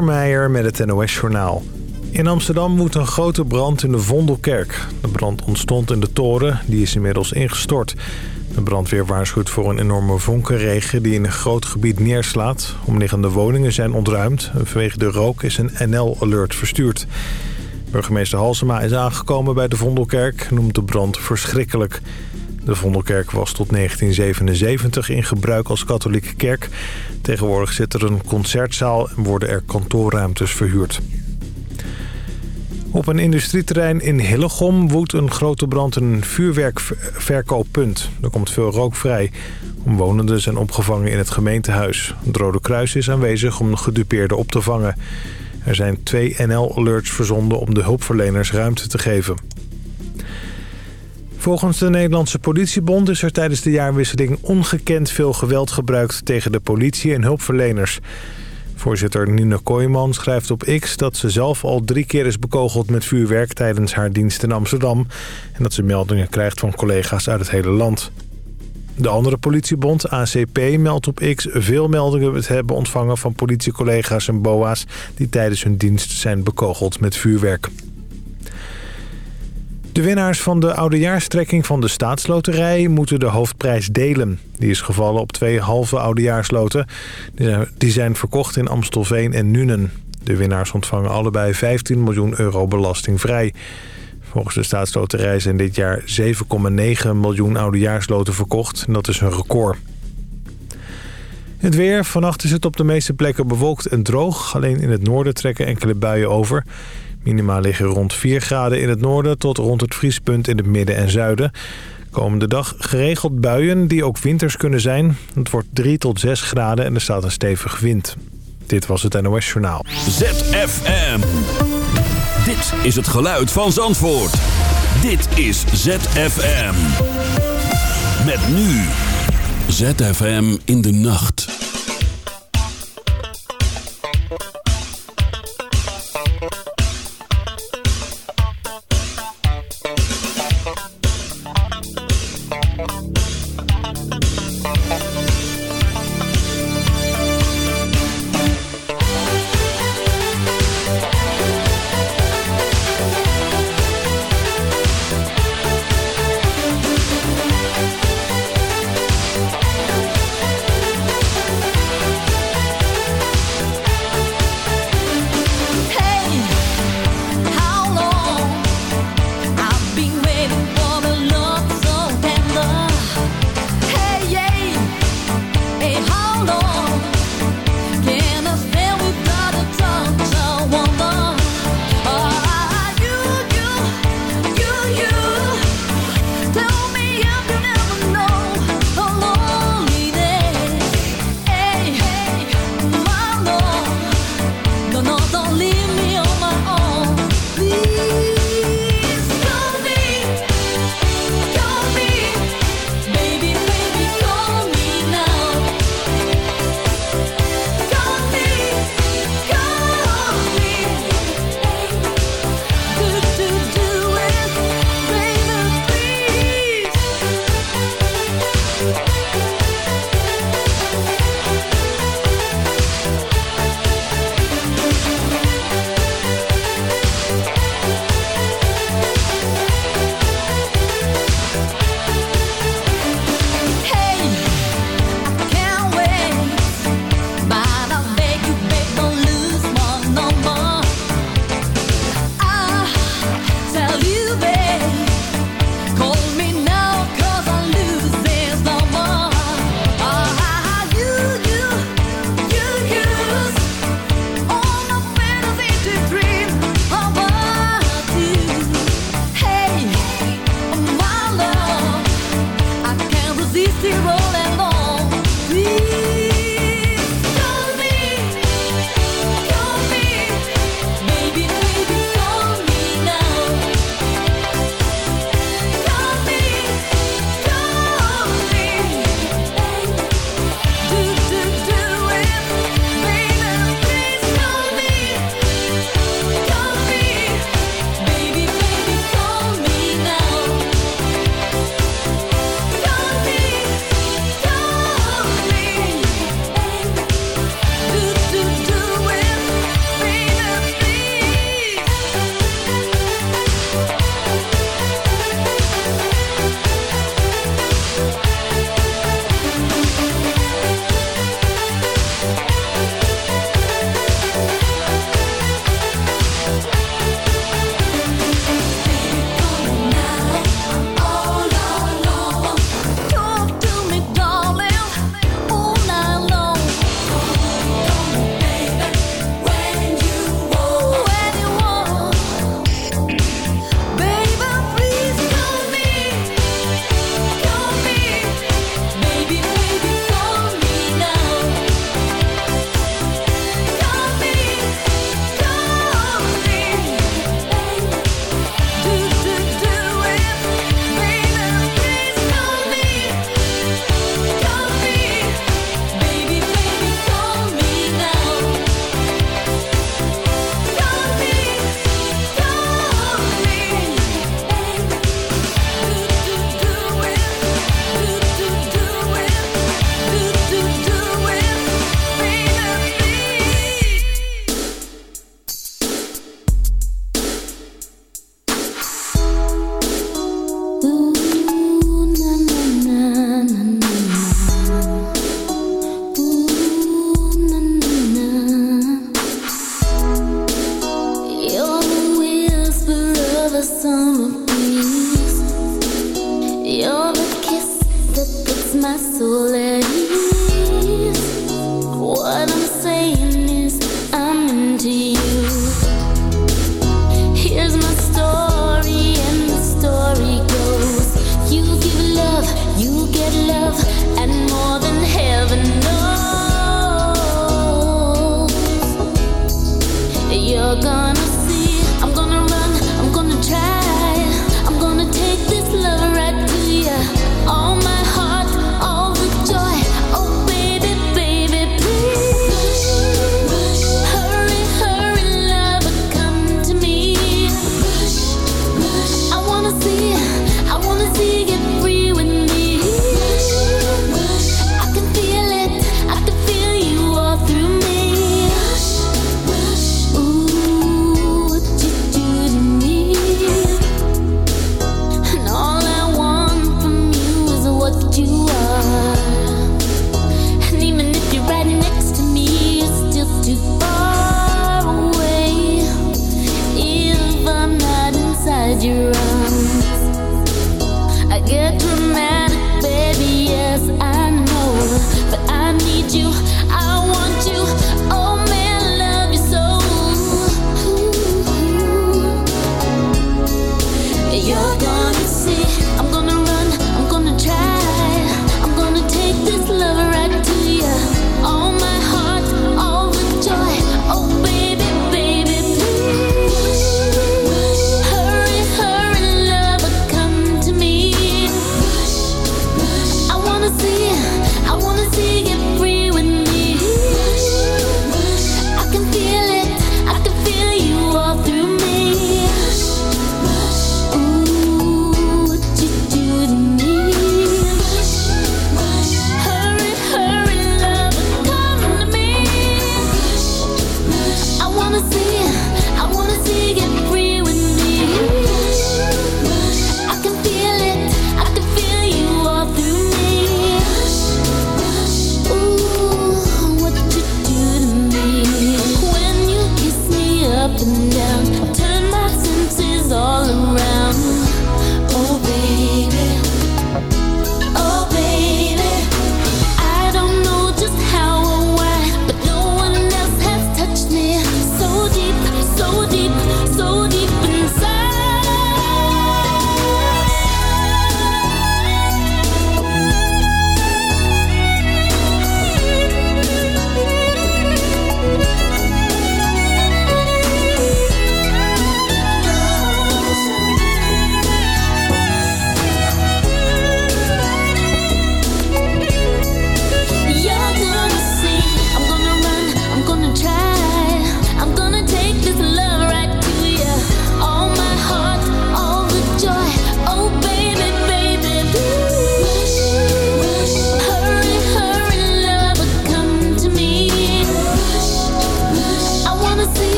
Meijer met het NOS-journaal. In Amsterdam woedt een grote brand in de Vondelkerk. De brand ontstond in de toren, die is inmiddels ingestort. De brandweer waarschuwt voor een enorme vonkenregen die in een groot gebied neerslaat. Omliggende woningen zijn ontruimd. Vanwege de rook is een NL-alert verstuurd. Burgemeester Halsema is aangekomen bij de Vondelkerk... noemt de brand verschrikkelijk. De Vondelkerk was tot 1977 in gebruik als katholieke kerk. Tegenwoordig zit er een concertzaal en worden er kantoorruimtes verhuurd. Op een industrieterrein in Hillegom woedt een grote brand in een vuurwerkverkooppunt. Er komt veel rook vrij. Omwonenden zijn opgevangen in het gemeentehuis. Het Rode Kruis is aanwezig om gedupeerden op te vangen. Er zijn twee NL-alerts verzonden om de hulpverleners ruimte te geven. Volgens de Nederlandse politiebond is er tijdens de jaarwisseling ongekend veel geweld gebruikt tegen de politie en hulpverleners. Voorzitter Nina Kooijman schrijft op X dat ze zelf al drie keer is bekogeld met vuurwerk tijdens haar dienst in Amsterdam. En dat ze meldingen krijgt van collega's uit het hele land. De andere politiebond, ACP, meldt op X veel meldingen te hebben ontvangen van politiecollega's en boa's die tijdens hun dienst zijn bekogeld met vuurwerk. De winnaars van de oudejaarstrekking van de staatsloterij moeten de hoofdprijs delen. Die is gevallen op twee halve oudejaarsloten. Die zijn verkocht in Amstelveen en Nuenen. De winnaars ontvangen allebei 15 miljoen euro belastingvrij. Volgens de staatsloterij zijn dit jaar 7,9 miljoen oudejaarsloten verkocht. Dat is een record. Het weer. Vannacht is het op de meeste plekken bewolkt en droog. Alleen in het noorden trekken enkele buien over. Minima liggen rond 4 graden in het noorden tot rond het vriespunt in het midden en zuiden. Komende dag geregeld buien die ook winters kunnen zijn. Het wordt 3 tot 6 graden en er staat een stevig wind. Dit was het NOS Journaal. ZFM. Dit is het geluid van Zandvoort. Dit is ZFM. Met nu. ZFM in de nacht.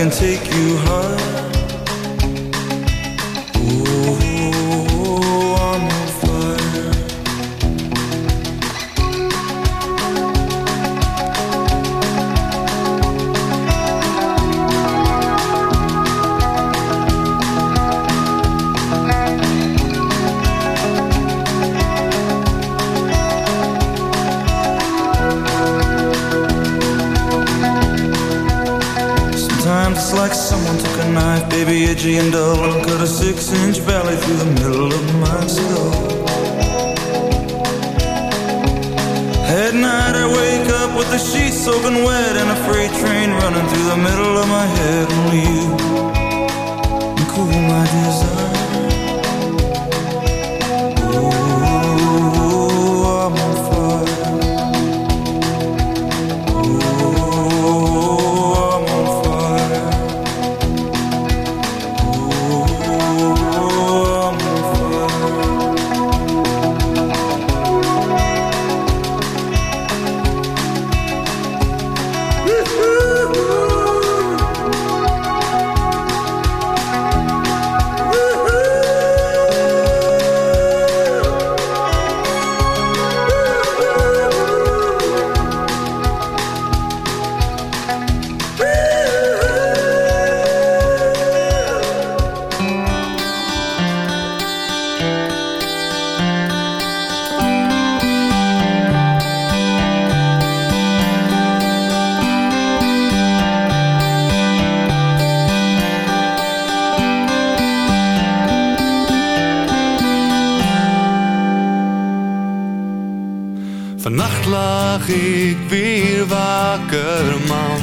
can take you home lag ik weer wakker, man.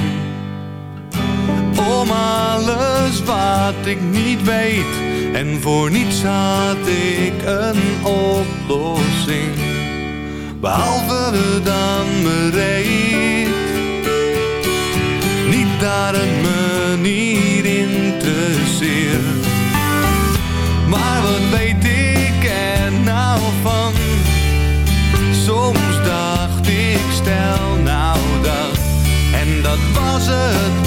Om alles wat ik niet weet en voor niets had ik een oplossing. Behalve dan bereid. Niet daar een manier interesseert. Maar wat weet ik er nou van? Soms daar. desert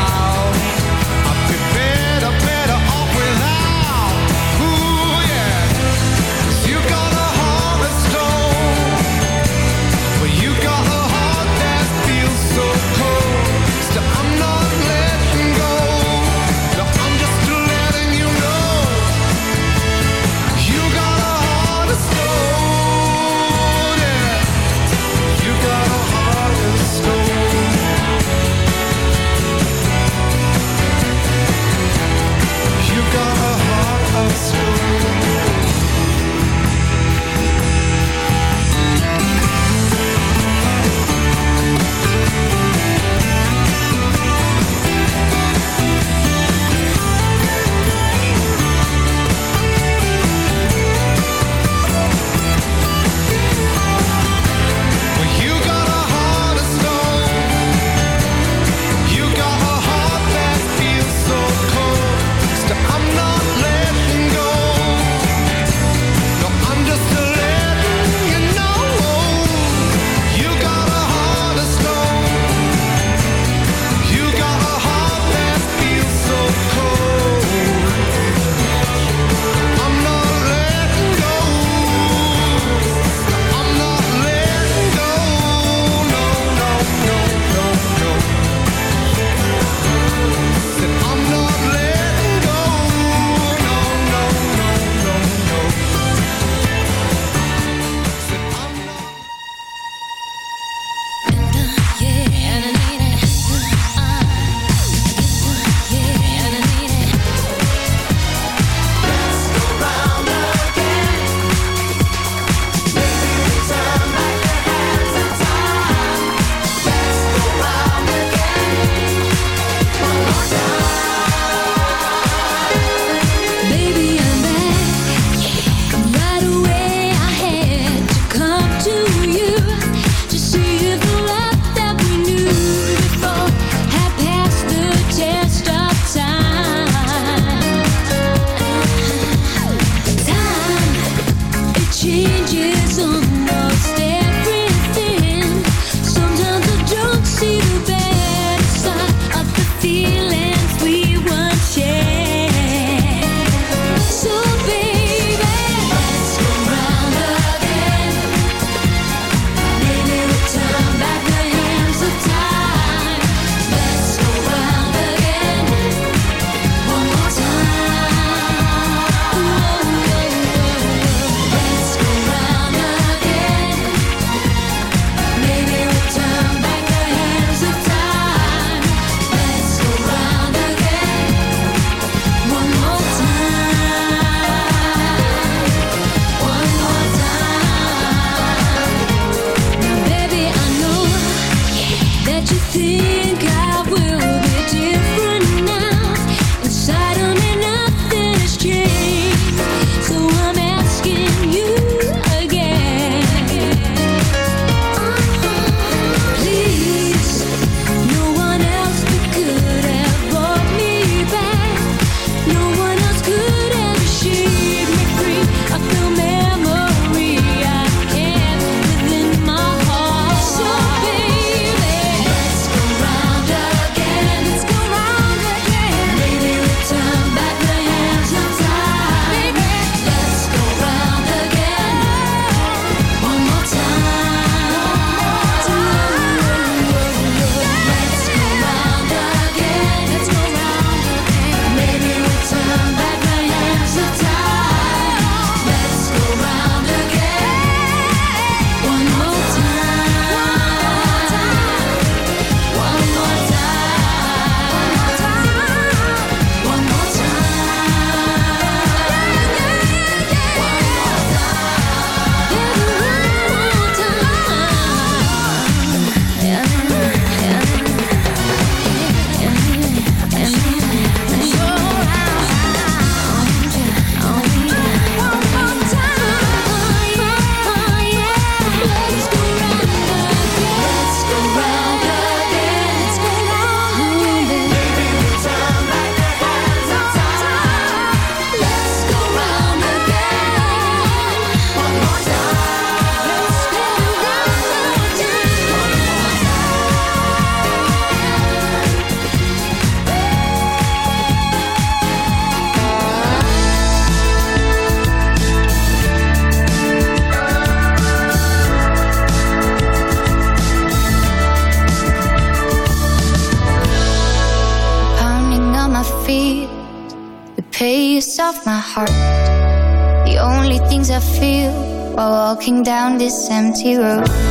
Walking down this empty road.